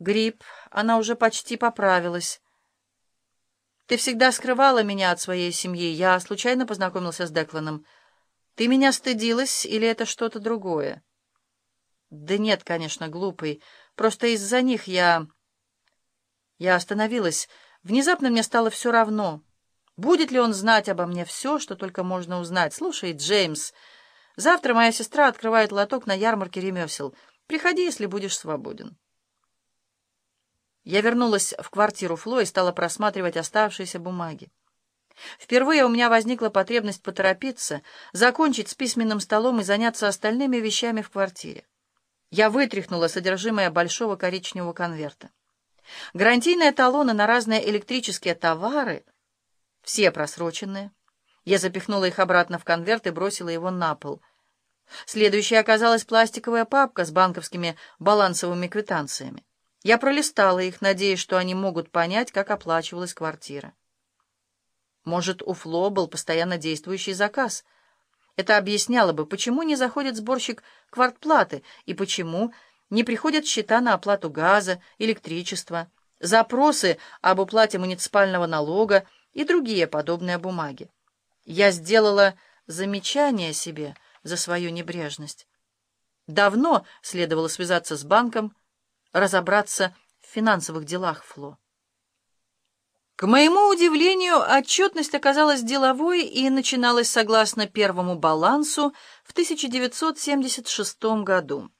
Грипп, она уже почти поправилась. Ты всегда скрывала меня от своей семьи. Я случайно познакомился с Декланом. Ты меня стыдилась или это что-то другое? Да нет, конечно, глупый. Просто из-за них я... Я остановилась. Внезапно мне стало все равно. Будет ли он знать обо мне все, что только можно узнать? Слушай, Джеймс, завтра моя сестра открывает лоток на ярмарке ремесел. Приходи, если будешь свободен. Я вернулась в квартиру Фло и стала просматривать оставшиеся бумаги. Впервые у меня возникла потребность поторопиться, закончить с письменным столом и заняться остальными вещами в квартире. Я вытряхнула содержимое большого коричневого конверта. Гарантийные талоны на разные электрические товары, все просроченные. Я запихнула их обратно в конверт и бросила его на пол. Следующей оказалась пластиковая папка с банковскими балансовыми квитанциями. Я пролистала их, надеясь, что они могут понять, как оплачивалась квартира. Может, у Фло был постоянно действующий заказ. Это объясняло бы, почему не заходит сборщик квартплаты и почему не приходят счета на оплату газа, электричества, запросы об уплате муниципального налога и другие подобные бумаги. Я сделала замечание себе за свою небрежность. Давно следовало связаться с банком, разобраться в финансовых делах Фло. К моему удивлению, отчетность оказалась деловой и начиналась согласно первому балансу в 1976 году.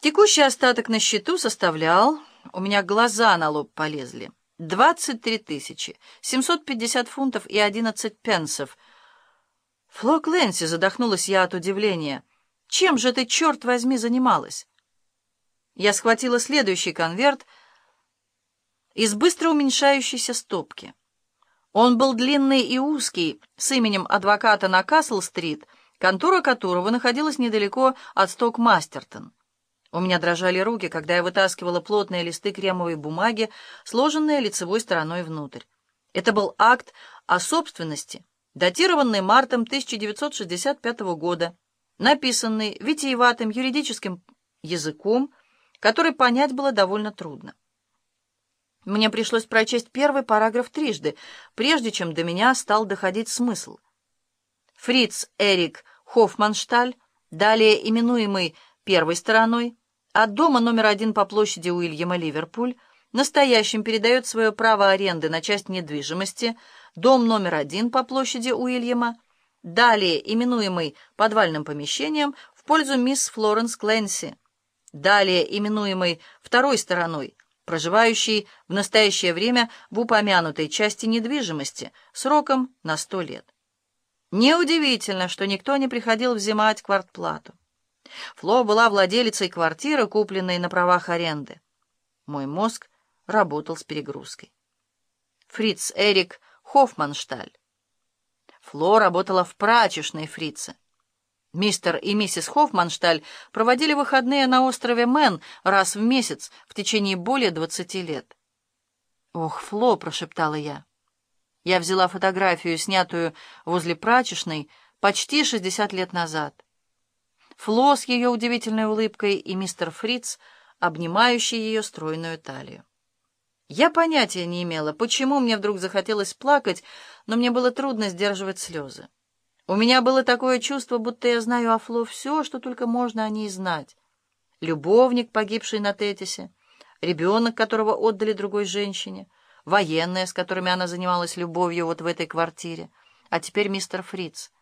Текущий остаток на счету составлял, у меня глаза на лоб полезли, 23 тысячи, 750 фунтов и 11 пенсов. Фло Кленси, задохнулась я от удивления. Чем же ты, черт возьми, занималась? Я схватила следующий конверт из быстро уменьшающейся стопки. Он был длинный и узкий, с именем адвоката на Касл-стрит, контора которого находилась недалеко от Сток-Мастертон. У меня дрожали руки, когда я вытаскивала плотные листы кремовой бумаги, сложенные лицевой стороной внутрь. Это был акт о собственности, датированный мартом 1965 года, написанный витиеватым юридическим языком, который понять было довольно трудно. Мне пришлось прочесть первый параграф трижды, прежде чем до меня стал доходить смысл. Фриц Эрик Хоффманшталь, далее именуемый первой стороной, от дома номер один по площади Уильяма Ливерпуль, настоящим передает свое право аренды на часть недвижимости, дом номер один по площади Уильяма, далее именуемый подвальным помещением, в пользу мисс Флоренс Кленси, далее именуемой второй стороной, проживающей в настоящее время в упомянутой части недвижимости сроком на сто лет. Неудивительно, что никто не приходил взимать квартплату. Фло была владелицей квартиры, купленной на правах аренды. Мой мозг работал с перегрузкой. Фриц Эрик Хоффманшталь. Фло работала в прачечной Фрице. Мистер и миссис Хоффманшталь проводили выходные на острове Мэн раз в месяц в течение более двадцати лет. «Ох, Фло!» — прошептала я. Я взяла фотографию, снятую возле прачечной, почти шестьдесят лет назад. Фло с ее удивительной улыбкой и мистер Фриц, обнимающий ее стройную талию. Я понятия не имела, почему мне вдруг захотелось плакать, но мне было трудно сдерживать слезы. У меня было такое чувство, будто я знаю о Фло все, что только можно о ней знать. Любовник, погибший на Тетисе, ребенок, которого отдали другой женщине, военные, с которыми она занималась любовью вот в этой квартире, а теперь мистер Фриц —